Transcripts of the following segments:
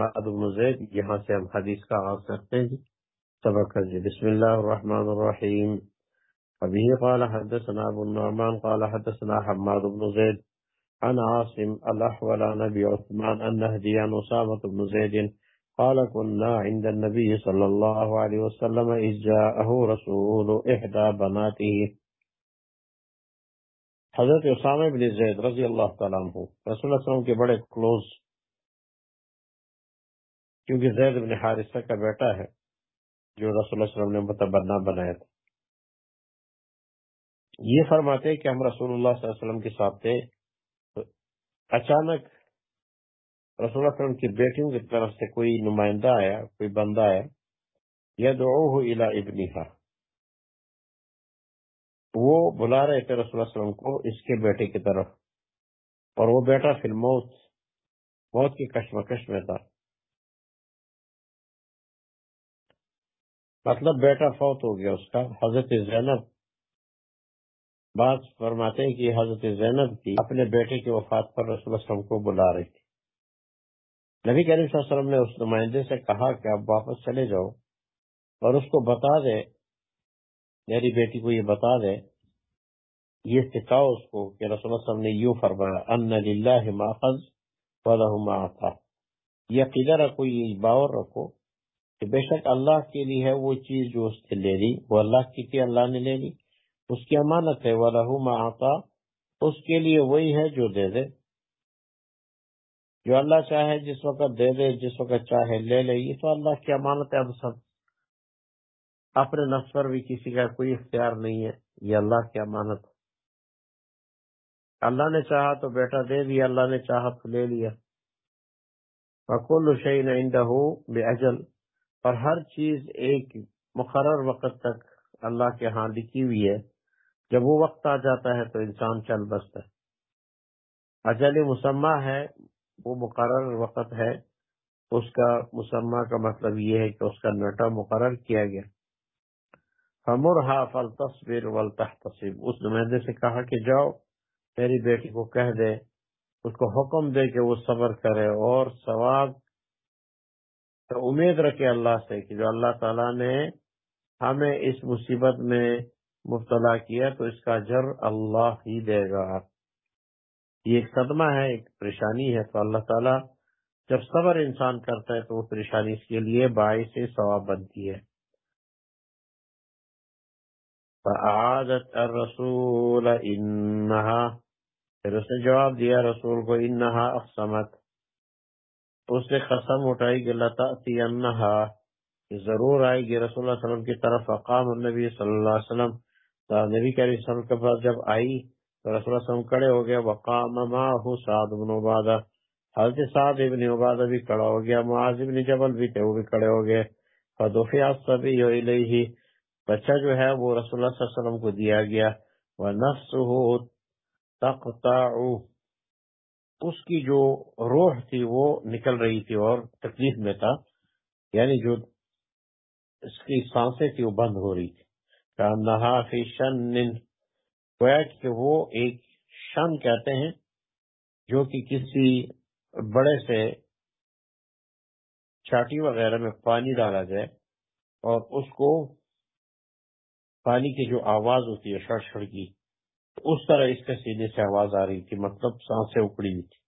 حماد بن زید، یہاں سے ہم حدیث کا آغاز کرتے ہیں۔ جی سبق جی بسم اللہ الرحمن الرحیم۔ ابھی قال حدثنا ابو النعمان، قال حدثنا حماد بن زید۔ عن عاصم الاحول نبی عثمان ان هدیان اسامة بن زید۔ قال، كنا عند النبي صلى الله عليه وسلم، إذ جاءه رسول إحدى بناته۔ حضرت اسامہ بن زید رضی اللہ تعالیٰ عنہ، رسول اللہ علیہ وسلم کے بڑے کلوز کیونکہ زید بن حارثہ کا بیٹا ہے جو رسول اللہ وسلم نے متبنا بنایا تھا۔ یہ فرماتے کہ ہم رسول اللہ صلی اللہ علیہ وسلم کے ساتھ تھے اچانک رسول اللہ علیہ وسلم کی بیٹیوں کی طرف سے کوئی نمائندہ آیا، کوئی بندہ آیا یا دعوہ الى ابنها وہ بلا رہے تھے رسول اللہ علیہ وسلم کو اس کے بیٹے کی طرف، اور وہ بیٹا فی الموت موت کی کشمکش میں تھا۔ مطلب بیٹا فوت ہو گیا اس کا، حضرت زینب۔ بات فرماتے ہیں کہ حضرت زینب کی اپنے بیٹے کی وفات پر رسول اللہ وسلم کو بلا رہی تھی نبی کریم صلی اللہ علیہ وسلم نے اس نمائندے سے کہا کہ آپ واپس چلے جاؤ اور اس کو بتا دے۔ میری بیٹی کو یہ بتا دے۔ یہ سکھاؤ اس کو کہ رسول اللہ وسلم نے یوں فرمایا، ان للہ ما ولہ ما عطا یہ عقیدہ رکھو یہ باور رکھو۔ کہ بے شک اللہ کے لیے ہے وہ چیز جو اس نے لے لی، وہ اللہ کی تھی، اللہ نے لے لی۔ اس کی امانت ہے ولہ ما عطا۔ اس کے لیے وہی ہے جو دے دے۔ جو اللہ چاہے، جس وقت دے دے، جس وقت چاہے لے لے، یہ تو اللہ کی امانت ہے۔ اب سب اپنے نفس پر بھی کسی کا کوئی اختیار نہیں ہے۔ یہ اللہ کی امانت۔ اللہ نے چاہا تو بیٹا دے دیا، اللہ نے چاہا تو لے لیا۔ شعین بے اجل اور ہر چیز ایک مقرر وقت تک اللہ کے ہاں لکھی ہوئی ہے۔ جب وہ وقت آ جاتا ہے تو انسان چل بستا ہے۔ اجل مسمہ ہے، وہ مقرر وقت ہے۔ اس کا مسمہ کا مطلب یہ ہے کہ اس کا نٹا مقرر کیا گیا۔ فمرها فلتصبر ولتحتسب اس نمائندے سے کہا کہ جاؤ، میری بیٹی کو کہہ دے، اس کو حکم دے کہ وہ صبر کرے اور ثواب تو امید رکھے اللہ سے کہ جو اللہ تعالیٰ نے ہمیں اس مصیبت میں مبتلا کیا تو اس کا جر اللہ ہی دے گا۔ یہ ایک صدمہ ہے، ایک پریشانی ہے۔ تو اللہ تعالیٰ جب صبر انسان کرتا ہے تو وہ پریشانی اس کے لیے باعث ثواب بنتی ہے۔ فعادت الرسول انہا پھر اس نے جواب دیا رسول کو انہا اقسمت اس نے قسم اٹھائی کہ لتاتی انہا ضرور آئے گی رسول اللہ علیہ وسلم کی طرف اقام النبی صلی اللہ علیہ وسلم۔ نبی کے علیہ وسلم کے پاس جب آئی، تو رسول اللہ علیہ وسلم کڑے ہو گیا وقام ماہو سعد بن عبادہ۔ حضرت سعد ابن عبادہ بھی کڑا ہو گیا، معاذ ابن جبل بھی تھے، وہ بھی کڑے ہو گئے۔ فدفعت سبی الیہ۔ بچہ جو ہے، وہ رسول اللہ صلی اللہ علیہ وسلم کو دیا گیا۔ وہ نفس تقطع۔ اس کی جو روح تھی وہ نکل رہی تھی اور تکلیف میں تھا یعنی جو اس کی سانسیں تھی وہ بند ہو رہی تھی۔ نہا فی شن کہ وہ ایک شن کہتے ہیں، جو کہ کسی بڑے سے چاٹی وغیرہ میں پانی ڈالا جائے اور اس کو پانی کی جو آواز ہوتی ہے، شڑ شڑ کی اس طرح اس کے سینے سے آواز آ رہی تھی مطلب سانسیں اکڑی ہوئی تھی۔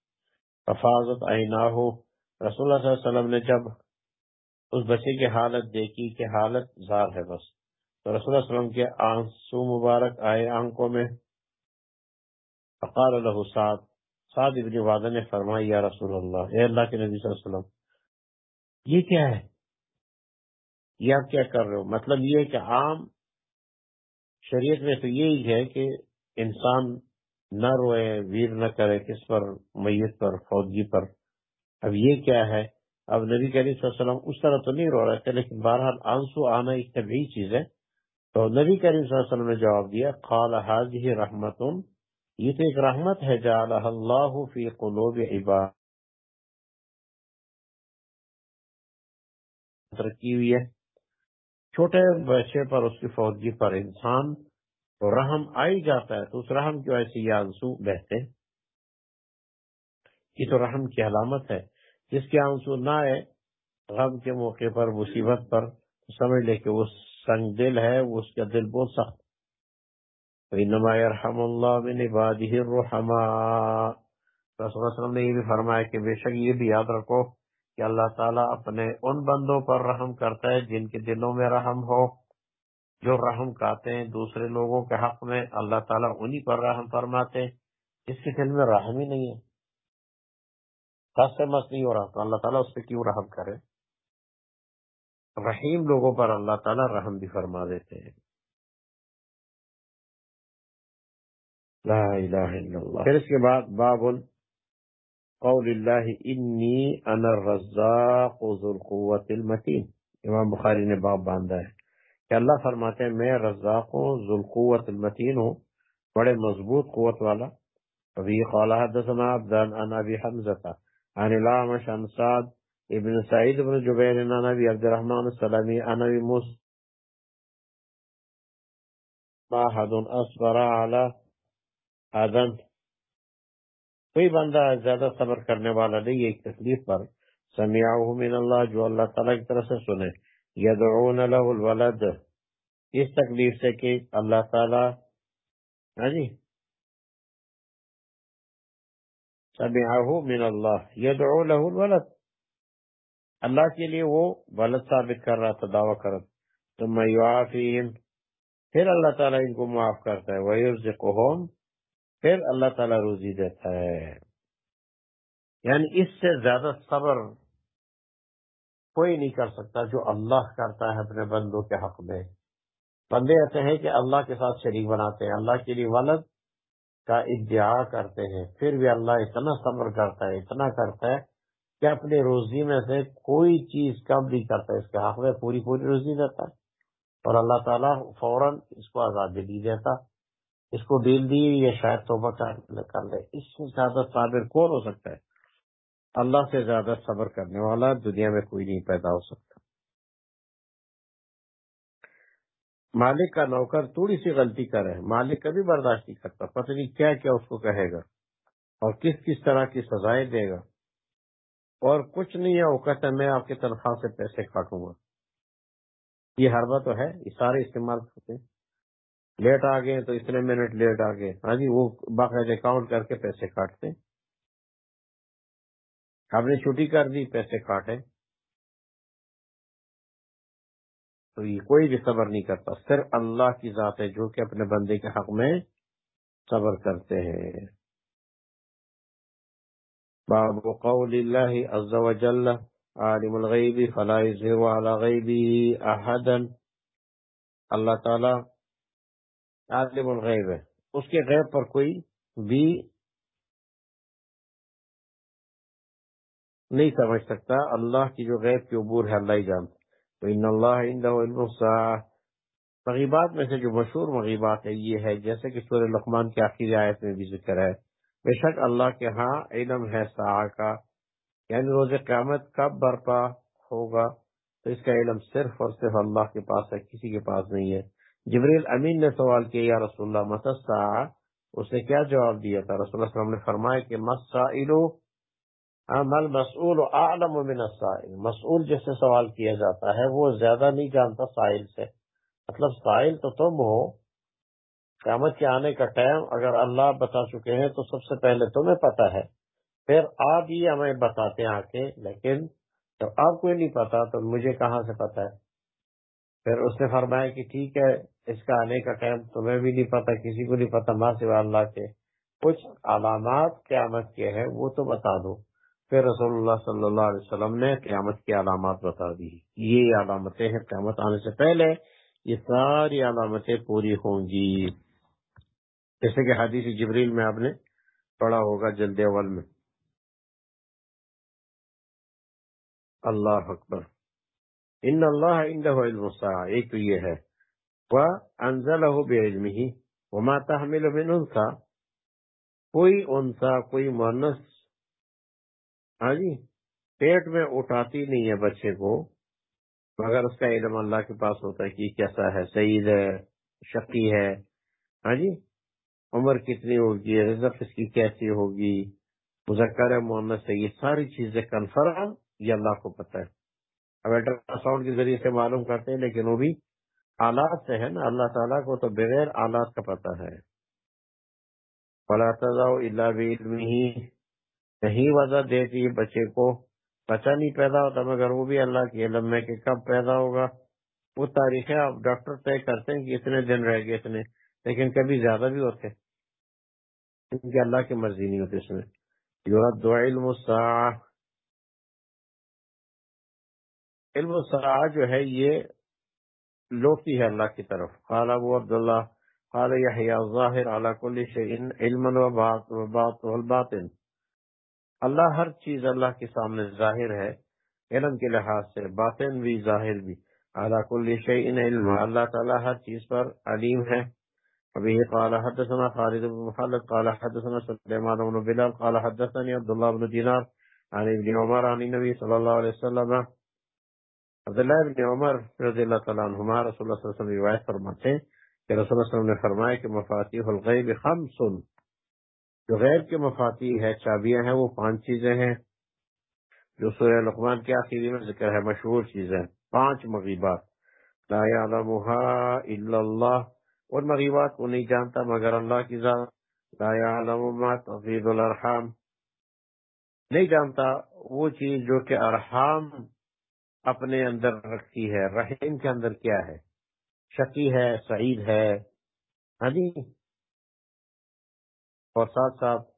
حفاظت آئی نہ ہو۔ رسول اللہ صلی اللہ علیہ وسلم نے جب اس بچے کی حالت دیکھی کہ حالت زار ہے بس، تو رسول اللہ علیہ وسلم کے آنسو مبارک آئے آنکھوں میں۔ فقال له سعد سعد ابن وعدہ نے فرمائی یا رسول اللہ، اے اللہ کے نبی صلی اللہ علیہ وسلم، یہ کیا ہے؟ یہ آپ کیا کر رہے ہو؟ مطلب یہ کہ عام شریعت میں تو یہی ہے کہ انسان نہ روئے، ویر نہ کرے، کس پر؟ میت پر، فوجی پر۔ اب یہ کیا ہے؟ اب نبی کریم صلی اللہ علیہ وسلم اس طرح تو نہیں رو رہے تھے، لیکن بہرحال آنسو آنا ایک طبی چیز ہے۔ تو نبی کریم صلی اللہ علیہ وسلم نے جواب دیا، قال حاضی رحمت یہ تو ایک رحمت ہے جعلہ اللہ فی قلوب عباد۔ رکھی ہوئی ہے۔ چھوٹے بچے پر، اس کی فوجی پر انسان تو رحم آئی جاتا ہے تو اس رحم کی وجہ سے یہ آنسو بہتے یہ تو رحم کی علامت ہے۔ جس کے آنسو نہ آئے، غم کے موقع پر، مصیبت پر سمجھ لے کہ وہ سنگ دل ہے، وہ اس کا دل بہت سخت انما يرحم اللہ من عباده الرحماء۔ رسول اللہ وسلم نے یہ بھی فرمایا کہ بے شک یہ بھی یاد رکھو کہ اللہ تعالیٰ اپنے ان بندوں پر رحم کرتا ہے جن کے دلوں میں رحم ہو۔ جو رحم کہتے ہیں، دوسرے لوگوں کے حق میں اللہ تعالیٰ انہی پر رحم فرماتے ہیں۔ جس کے دل میں رحم ہی نہیں ہے۔ سے مس نہیں ہو رہا تو اللہ تعالیٰ اس پہ کیوں رحم کرے؟ رحیم لوگوں پر اللہ تعالیٰ رحم بھی فرما دیتے ہیں۔ لا الہ الا اللہ۔ پھر اس کے بعد باب قول اللہ، انی انا الرزاق ذو القوت المتین. امام بخاری نے باب باندھا ہے۔ کہ اللہ فرماتے ہیں، میں رزاق ہوں ذو القوت المتین ہوں، بڑے مضبوط قوت والا۔ ابھی قال حدثنا عبدان عن ابي حمزه عن الامش عن سعد ابن سعید ابن جبیر، عن ابي عبد الرحمن السلمي عن ابي موسى ما حد اصبر على آدم کوئی بندہ زیادہ صبر کرنے والا نہیں ایک تکلیف پر۔ سمیعہ من اللہ، جو اللہ تعالیٰ کی طرف سے سنے۔ یدعون له الولد. اس تکلیف سے کہ اللہ تعالیٰ ہاں جی. سمیعہ من اللہ. یدعو له الولد. اللہ کے لیے وہ ولد ثابت کر رہا تھا، دعویٰ کرت ثم یعافیہم. پھر اللہ تعالیٰ ان کو معاف کرتا ہے. وَيُرْزِقُهُمْ پھر اللہ تعالیٰ روزی دیتا ہے. یعنی اس سے زیادہ صبر کوئی نہیں کر سکتا جو اللہ کرتا ہے اپنے بندوں کے حق میں۔ بندے ایسے ہیں کہ اللہ کے ساتھ شریک بناتے ہیں، اللہ کے لیے ولد کا ادعا کرتے ہیں، پھر بھی اللہ اتنا صبر کرتا ہے، اتنا کرتا ہے کہ اپنی روزی میں سے کوئی چیز کم نہیں کرتا، اس کے حق میں پوری پوری روزی دیتا ہے۔ اور اللہ تعالیٰ فوراً اس کو آزادی نہیں دیتا، اس کو ڈیل دی یا شاید توبہ کر لے۔ اس سے زیادہ صابر کون ہو سکتا ہے؟ اللہ سے زیادہ صبر کرنے والا دنیا میں کوئی نہیں پیدا ہو سکتا۔ مالک کا نوکر تھوڑی سی غلطی کرے مالک کبھی برداشت نہیں کرتا، پتہ نہیں کیا کیا اس کو کہے گا اور کس کس طرح کی سزائیں دے گا۔ اور کچھ نہیں ہے، وہ کہتا ہے، میں آپ کی تنخواہ سے پیسے کاٹوں گا۔ یہ ہر بات تو ہے، یہ سارے استعمال کرتے ہیں۔ لیٹ آ گئے تو اتنے منٹ لیٹ آ گئے ہاں جی وہ باقاعدہ کاؤنٹ کر کے پیسے کاٹتے آپ نے چھٹی کر دی، پیسے کاٹے۔ تو یہ کوئی بھی صبر نہیں کرتا، صرف اللہ کی ذات ہے جو کہ اپنے بندے کے حق میں صبر کرتے ہیں۔ باب قول اللہ عز و جل عالم الغیب، فلا یظہر علی غیبی احدا۔ اللہ تعالی عالم الغیب ہے، اس کے غیب پر کوئی بھی نہیں سمجھ سکتا۔ اللہ کی جو غیب کی عبور ہے، اللہ ہی جانتا تو ان اللہ علم مغیبات میں سے جو مشہور مغیبات ہے یہ ہے، جیسے کہ سورہ لقمان کی آخری آیت میں بھی ذکر ہے۔ بے شک اللہ کے ہاں علم ہے سا کا یعنی روز قیامت کب برپا ہوگا۔ تو اس کا علم صرف اور صرف اللہ کے پاس ہے، کسی کے پاس نہیں ہے۔ جبریل امین نے سوال کیا، یا رسول اللہ مسا اس نے کیا جواب دیا تھا؟ رسول اللہ وسلم نے فرمایا کہ ہاں، مل مسعول عالم من السائل۔ مسعول جس سے سوال کیا جاتا ہے، وہ زیادہ نہیں جانتا سائل سے۔ مطلب سائل تو تم ہو۔ قیامت کے آنے کا ٹائم اگر اللہ بتا چکے ہیں تو سب سے پہلے تمہیں پتا ہے۔ پھر آپ یہ ہمیں بتاتے آ کے لیکن جب آپ کو نہیں پتا تو مجھے کہاں سے پتا ہے؟ پھر اس نے فرمایا کہ ٹھیک ہے، اس کا آنے کا ٹائم تمہیں بھی نہیں پتا کسی کو نہیں پتا ماں سوا اللہ کے کچھ علامات قیامت کے ہیں، وہ تو بتا دو۔ پھر رسول اللہ صلی اللہ علیہ وسلم نے قیامت کی علامات بتا دی۔ یہ علامتیں ہیں قیامت آنے سے پہلے، یہ ساری علامتیں پوری ہوں گی۔ جیسے کہ حدیث جبریل میں آپ نے پڑھا ہوگا جلد اول میں۔ اللہ اکبر۔ ان اللہ علم ایک تو یہ ہے۔ وہ انزل ہو بے علم ہی انسا کوئی انسا کوئی مونس ہاں جی پیٹ میں اٹھاتی نہیں ہے بچے کو، مگر اس کا علم اللہ کے پاس ہوتا ہے کہ کیسا ہے، سعید ہے شکی ہے۔ ہاں جی عمر کتنی ہوگی، رزق اس کی کیسی ہوگی؟ مذکر محمد سے یہ ساری چیزیں کنفرم یہ اللہ کو پتہ ہے۔ اب الٹرا ساؤنڈ کے ذریعے سے معلوم کرتے ہیں، لیکن وہ بھی آلات سے ہے نا۔ اللہ تعالیٰ کو تو بغیر آلات کا پتہ ہے۔ اللہ بھی نہیں وجہ دیتی بچے کو بچہ نہیں پیدا ہوتا، مگر وہ بھی اللہ کے علم میں کہ کب پیدا ہوگا۔ وہ تاریخیں آپ ڈاکٹر طے کرتے ہیں کہ اتنے دن رہ گئے اتنے لیکن کبھی زیادہ بھی ہوتے کیونکہ اللہ کی مرضی نہیں ہوتی اس میں۔ علم علم جو ہے، یہ لوٹی ہے اللہ کی طرف۔ قال ابو عبداللہ، قال یحییٰ ظاہر علی کل شیء علما و باطن اللہ ہر چیز اللہ کے سامنے ظاہر ہے، علم کے لحاظ سے، باطن بھی ظاہر بھی۔ علی کل شیء علم، اللہ تعالی ہر چیز پر علیم ہے۔ ابھی قال حدثنا خالد بن محمد قال حدثنا سليمان بن بلال، قال حدثني عبد الله بن دينار عن ابن عمر، عن النبي صلى الله عليه وسلم۔ عبداللہ ابن عمر رضی اللہ تعالیٰ عنہما، رسول اللہ صلی اللہ علیہ وسلم روایت فرماتے ہیں کہ رسول اللہ صلی اللہ علیہ وسلم نے فرمایا کہ مفاتیح الغیب خمس۔ جو غیب کے مفاتیح ہے، چابیاں ہیں، وہ پانچ چیزیں ہیں۔ جو سورہ لقمان کے آخری میں ذکر ہے، مشہور چیزیں پانچ مغیبات۔ لا يعلمها الا اللہ۔ اور مغیبات کو نہیں جانتا مگر اللہ کی ذات۔ لا يعلم ما تفید الارحام۔ نہیں جانتا وہ چیز جو کہ ارحام اپنے اندر رکھتی ہے رحیم کے اندر کیا ہے۔ شکی ہے، سعید ہے۔ ہاں جی۔ اور ساتھ ساتھ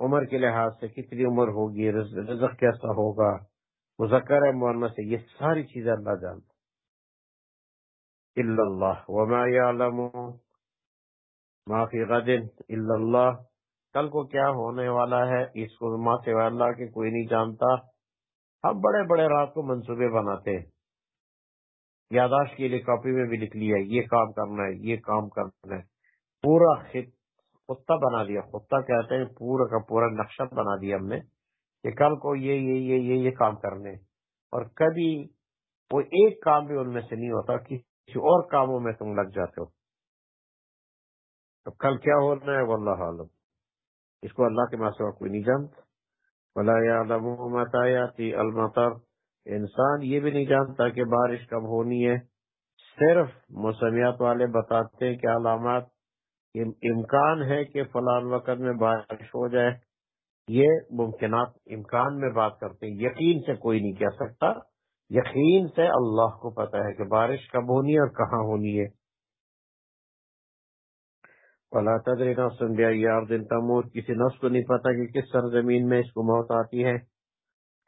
عمر کے لحاظ سے کتنی عمر ہوگی رزق کیسا ہوگا مذکر ہے سے یہ ساری چیزیں اللہ جانتا اللہ، وما يعلم ما فی غد اللہ، کل کو کیا ہونے والا ہے، اس کو ماں سے اللہ کے کوئی نہیں جانتا۔ ہم بڑے بڑے رات کو منصوبے بناتے ہیں۔ یاداشت کے لیے کاپی میں بھی لکھ لیا یہ کام کرنا ہے، یہ کام کرنا ہے۔ پورا خطہ بنا دیا۔ خطہ کہتے ہیں پورا کا پورا نقشہ بنا دیا ہم نے کہ کل کو یہ یہ یہ یہ یہ کام کرنے اور کبھی وہ ایک کام بھی ان میں سے نہیں ہوتا، کسی اور کاموں میں تم لگ جاتے ہو۔ تو کل کیا ہو رہا ہے؟ واللہ عالم۔ اس کو اللہ کے ماں سے کوئی نہیں جانتا۔ ولا يعلم متى المطر۔ انسان یہ بھی نہیں جانتا کہ بارش کب ہونی ہے۔ صرف موسمیات والے بتاتے ہیں کہ علامات امکان ہے کہ فلان وقت میں بارش ہو جائے۔ یہ ممکنات امکان میں بات کرتے ہیں۔ یقین سے کوئی نہیں کہہ سکتا۔ یقین سے اللہ کو پتا ہے کہ بارش کب ہونی ہے اور کہاں ہونی ہے۔ فلا تدری نفس بیار دن تموت۔ کسی نفس کو نہیں پتا کہ کس سرزمین میں اس کو موت آتی ہے۔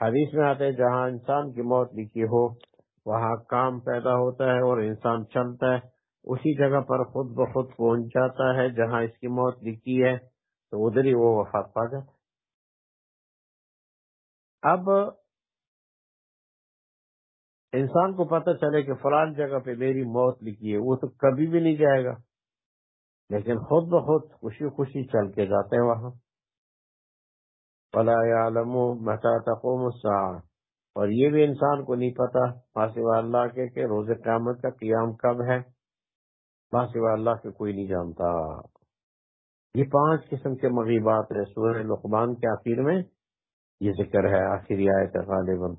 حدیث میں آتے جہاں انسان کی موت لکھی ہو، وہاں کام پیدا ہوتا ہے اور انسان چلتا ہے۔ اسی جگہ پر خود بخود پہنچ جاتا ہے، جہاں اس کی موت لکھی ہے، تو ادھر ہی وہ وفات پا جاتا اب انسان کو پتہ چلے کہ فلان جگہ پہ میری موت لکھی ہے، وہ تو کبھی بھی نہیں جائے گا۔ لیکن خود بخود خوشی خوشی چل کے جاتے ہیں وہاں۔ متا تقوم الساعه اور یہ بھی انسان کو نہیں پتا ماسوا اللہ کے کہ روز قیامت کا قیام کب ہے۔ ماسوا اللہ کے کوئی نہیں جانتا۔ یہ پانچ قسم کے مغیبات ہے سورہ لقمان کے آخر میں یہ ذکر ہے، آخری آیت غالباً۔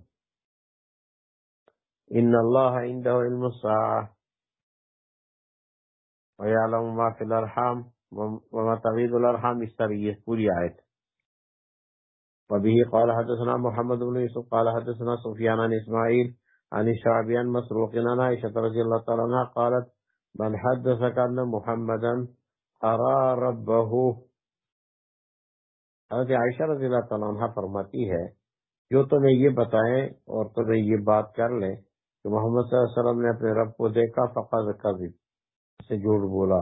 ان اللہ عنده علم الساعه ويعلم ما في الارحام وما تغيد الارحام السرية پوری آیت۔ وبه قال حدثنا محمد بن يوسف۔ قال حدثنا سفيان عن اسماعيل عن الشعبي عن مسروق عن عائشة رضي الله تعالى عنها قالت من حدثك ان محمدا ارى ربه. حضرت عائشہ رضی اللہ تعالیٰ عنہ فرماتی ہے، جو تمہیں یہ بتائیں اور تمہیں یہ بات کر لیں کہ محمد صلی اللہ علیہ وسلم نے اپنے رب کو دیکھا فقط کبھی سے جھوٹ بولا۔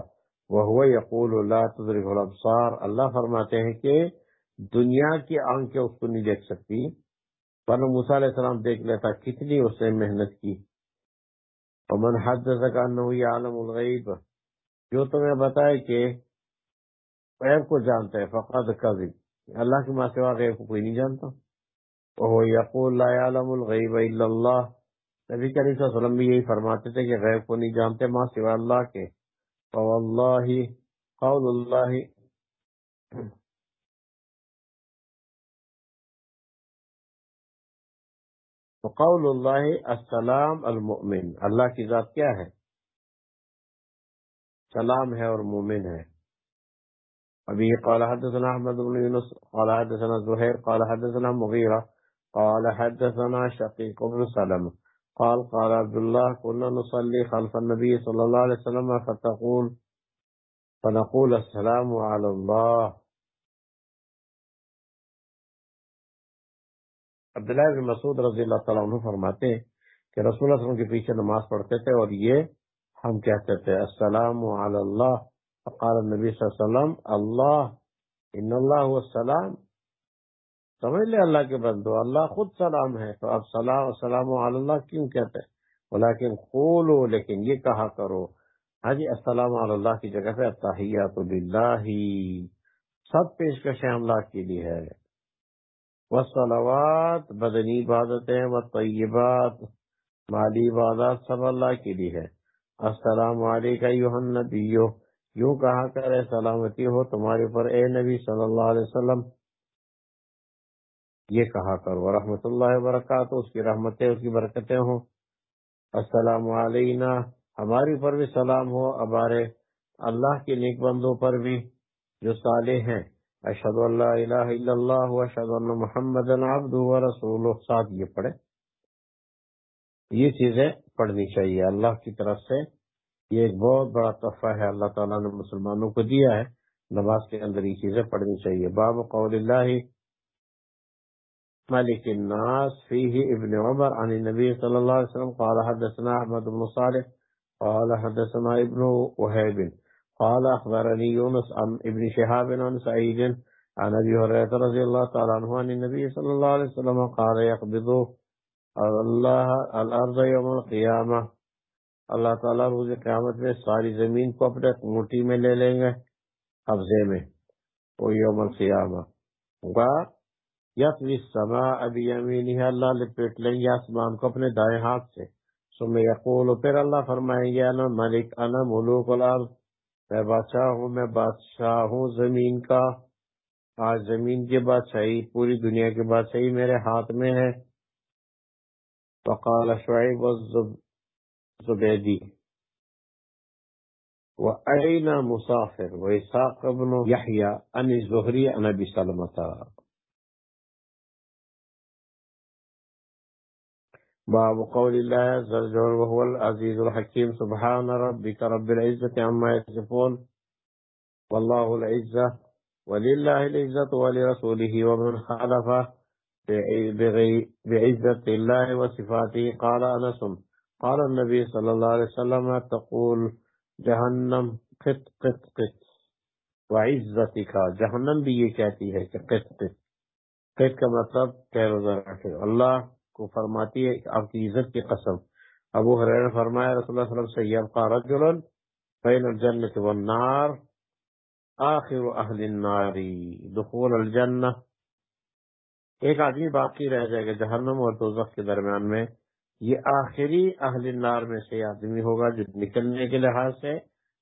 وہ یقول اللہ تدرک الابصار اللہ فرماتے ہیں کہ دنیا کی آنکھیں اس کو نہیں دیکھ سکتی۔ پر موسیٰ علیہ السلام دیکھ لیتا، کتنی اس نے محنت کی۔ ومن حدث انه عالم الغیب جو تمہیں بتائے کہ غیب کو جانتا ہے فقط کبھی اللہ کی ماں سوا غیب کو کوئی نہیں جانتا۔ وہ یقول لا عالم الغیب الا اللہ نبی کریم صلی اللہ علیہ وسلم بھی یہی فرماتے تھے کہ غیب کو نہیں جانتے ماں سوا اللہ کے۔ قول اللہ وقول اللہ السلام المؤمن، اللہ کی ذات کیا ہے؟ سلام ہے اور مومن ہے۔ ابھی قال حدثنا احمد بن يونس قال حدثنا زهير قال حدثنا مغيرة قال حدثنا شقيق بن سلم قال قال عبد الله كنا نصلي خلف النبي صلى الله عليه وسلم، فتقول، فنقول السلام على الله عبداللہ بن مسعود رضی اللہ تعالیٰ عنہ فرماتے ہیں کہ رسول اللہ علیہ وسلم کے پیچھے نماز پڑھتے تھے اور یہ ہم کہتے تھے، السلام علی اللہ۔ فقال النبی صلی اللہ علیہ وسلم، اللہ، ان اللہ السلام۔ سمجھ لے اللہ کے بندو، اللہ خود سلام ہے۔ تو اب سلام، السلام علی اللہ کیوں کہتے ہیں؟ لیکن قولو، لیکن یہ کہا کرو۔ ہاں جی السلام علی اللہ کی جگہ پہ اتحیات للہ۔ سب پیشکشیں اللہ کے لیے ہے۔ وسلوات بدنی عبادتیں و طیبات، مالی عبادات سب اللہ کے لیے ہے السلام علیکم نبیو یوں کہا کرے سلامتی ہو تمہارے اوپر، اے نبی صلی اللہ علیہ وسلم۔ یہ کہا کرو رحمت اللہ وبرکاتہ۔ اس کی رحمتیں، اس کی برکتیں ہوں۔ السلام علینا۔ ہمارے اوپر بھی سلام ہو ہمارے اللہ کے نیک بندوں پر بھی جو صالح ہیں۔ اشد اللہ الہ الا اللہ اشد اللہ محمد و رسول ساتھ یہ پڑھے یہ چیزیں پڑھنی چاہیے. اللہ کی طرف سے یہ ایک بہت بڑا تحفہ ہے. اللہ تعالیٰ نے مسلمانوں کو دیا ہے. نماز کے اندر یہ چیزیں پڑھنی چاہیے. باب قول اللہ، مالک الناس فيه ابن عمر عن النبي صلى الله عليه وسلم قال حدثنا احمد بن صالح، قال حدثنا ابن وهيب قال أخبرني يونس عن ابن شهاب عن سعيد عن أبي هريرة رضي الله تعالى عنه عن النبي صلى الله عليه وسلم قال يقبض الله الأرض يوم القيامة. اللہ تعالیٰ روز قیامت میں ساری زمین کو اپنے موٹی میں لے لیں گے قبضے میں، وہ یوم القیامہ یس سما ابھی امین اللہ لپیٹ لیں گے آسمان کو اپنے دائیں ہاتھ سے. سو یقول، پھر اللہ فرمائیں گے، انا ملک، انا ملوک الارض. میں بادشاہ ہوں، میں بادشاہ ہوں، زمین کا۔ آج زمین کے بادشاہی پوری دنیا کے بادشاہی میرے ہاتھ میں ہے۔ وقال شعیب الزبیدی وأين مسافر وإساق بن يحيى أن الزهري أن أبي سلمة۔ باب قول الله عز وجل وهو العزيز الحكيم. سبحان ربك رب العزة عما يصفون. والله العزة ولله العزة ولرسوله ومن خالف بعزة الله وصفاته. قال أنس قال النبي صلى الله عليه وسلم تقول جهنم قط قط قط. وعزتك کہتی ہے کہ قط قط. قط مطلب کہہ رہا اللہ کو فرماتی ہے آپ کی عزت کی قسم۔ ابو حریر فرمایا، رسول اللہ صلی اللہ علیہ وسلم سے رجل بین الجنت والنار آخر اہل النار، دخول الجنہ۔ ایک آدمی باقی رہ جائے گا جہنم اور دوزخ کے درمیان میں۔ یہ آخری اہل النار میں سے آدمی ہوگا جو نکلنے کے لحاظ سے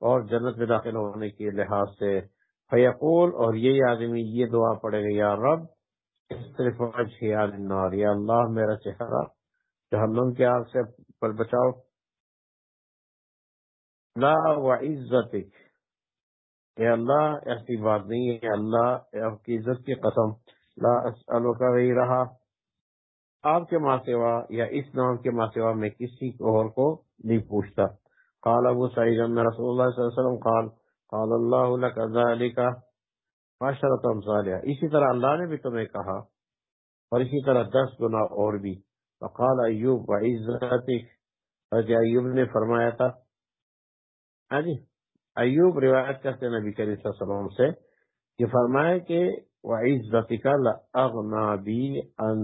اور جنت میں داخل ہونے کے لحاظ سے۔ فیقول، اور یہی آدمی، یہ دعا پڑے گا، یا رب صرف النار۔ یا اللہ، میرا چہرہ جہنم کے آگ سے پر بچاؤ۔ لا و وعزتک۔ اے اللہ، ایسی بات نہیں ہے۔ کہ اللہ، آپ کی عزت کی قسم۔ لا اسألو کا وہی رہا آپ کے ماں سوا یا اس نام کے ماں سوا میں کسی اور کو نہیں پوچھتا۔ قال ابو سعید، رسول اللہ صلی اللہ علیہ وسلم قال قال اللہ لك ذلك معاشرت امثالیہ اسی طرح اللہ نے بھی تمہیں کہا اور اسی طرح دس گنا اور بھی۔ وقال ایوب وعزتک حضرت ایوب نے فرمایا تھا۔ ہاں جی۔ ایوب روایت کرتے نبی کریم صلی اللہ علیہ وسلم سے یہ فرمایا کہ وعزتک لاغنا be in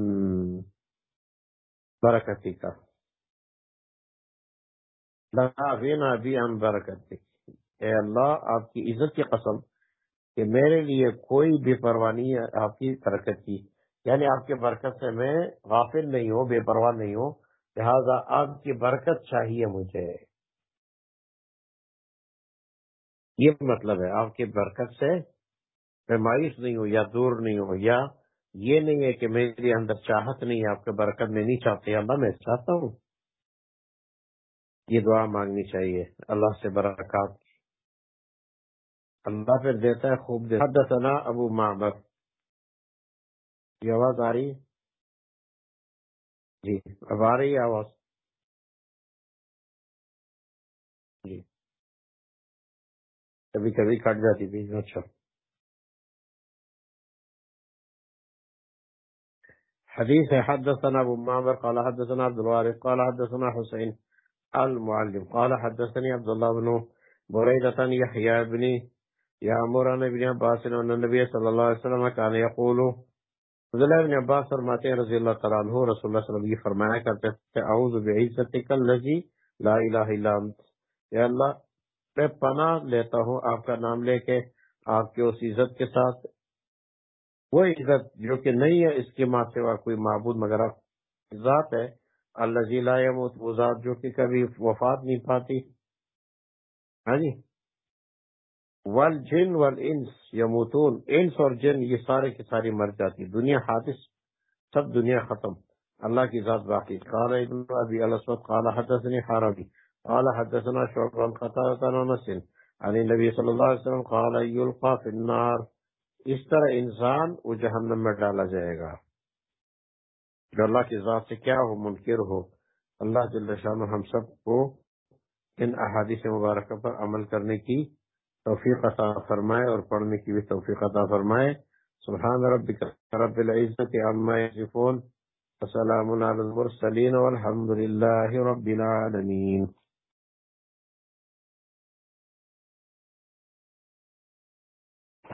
برکتک۔ Law be in برکتک۔ اے اللہ، آپ کی عزت کی قسم کہ میرے لیے کوئی بے پرواہ نہیں ہے آپ کی برکت کی۔ یعنی آپ کے برکت سے میں غافل نہیں ہوں، بے پرواہ نہیں ہوں، لہذا آپ کی برکت چاہیے مجھے۔ یہ مطلب ہے آپ کی برکت سے میں مایوس نہیں ہوں یا دور نہیں ہوں، یا یہ نہیں ہے کہ میرے اندر چاہت نہیں ہے، آپ کے برکت میں نہیں چاہتے اللہ میں چاہتا ہوں۔ یہ دعا مانگنی چاہیے۔ اللہ سے برکات اللہ پھر دیتا ہے، خوب دیتا حدثنا ابو معبر۔ یہ آواز آ رہی؟ جی اب آ رہی ہے آواز۔ جی۔ کبھی کبھی کٹ جاتی تھی۔ اچھا۔ حدیث ہے، حدثنا ابو معمر قال حدثنا عبد الوارث۔ قال حدثنا حسين المعلم۔ قال حدثني عبد الله بن بريدة يحيى بن يعمر عن ابن عباس ان النبي صلى الله عليه وسلم كان يقول عبداللہ ابن عباس فرماتے ہیں، رضی اللہ تعالیٰ عنہ، رسول اللہ صلی اللہ علیہ وسلم یہ فرمایا کرتے تھے اعوذ بعزتک اللذی لا الہ الا انت۔ یا اللہ، میں پناہ لیتا ہوں آپ کا نام لے کے، آپ کے اس عزت کے ساتھ۔ وہ عزت جو کہ نہیں ہے، اس کے ماں سوا کوئی معبود، مگر ذات ہے۔ اللہ لا وہ ذات جو کہ کبھی وفات نہیں پاتی۔ ہاں جی؟ ول جن ول انس یموتون، انس اور جن یہ سارے کی ساری مر جاتی دنیا حادث، سب دنیا ختم۔ اللہ کی ذات باقی قال ابن ابي الاسود، قال حدثني حربي قال حدثنا شعب عن قتادة عن انس، عن النبي صلى الله عليه وسلم، قال يلقى في النار۔ اس طرح انسان وہ جہنم میں ڈالا جائے گا۔ جو اللہ کی ذات سے کیا ہو، منکر ہو، اللہ جل شان ہم سب کو ان احادیث مبارکہ پر عمل کرنے کی توفیق عطا فرمائے اور پڑھنے کی بھی توفیق عطا فرمائے۔ سبحان ربک رب العزت عما یصفون، وسلام علی المرسلین والحمد للہ رب العالمین۔